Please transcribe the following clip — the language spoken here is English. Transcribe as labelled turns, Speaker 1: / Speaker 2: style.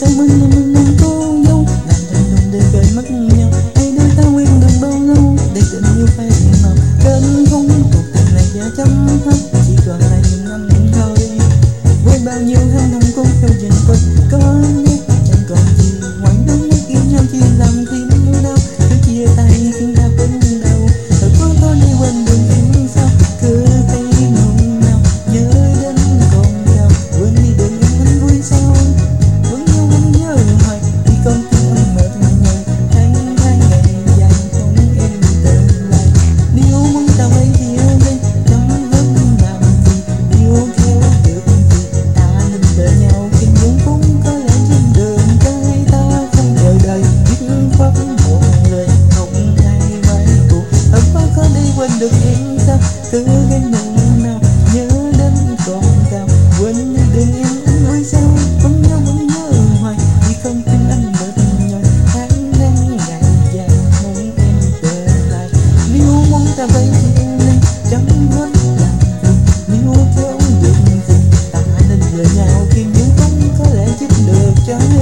Speaker 1: vội vẫn Yeah.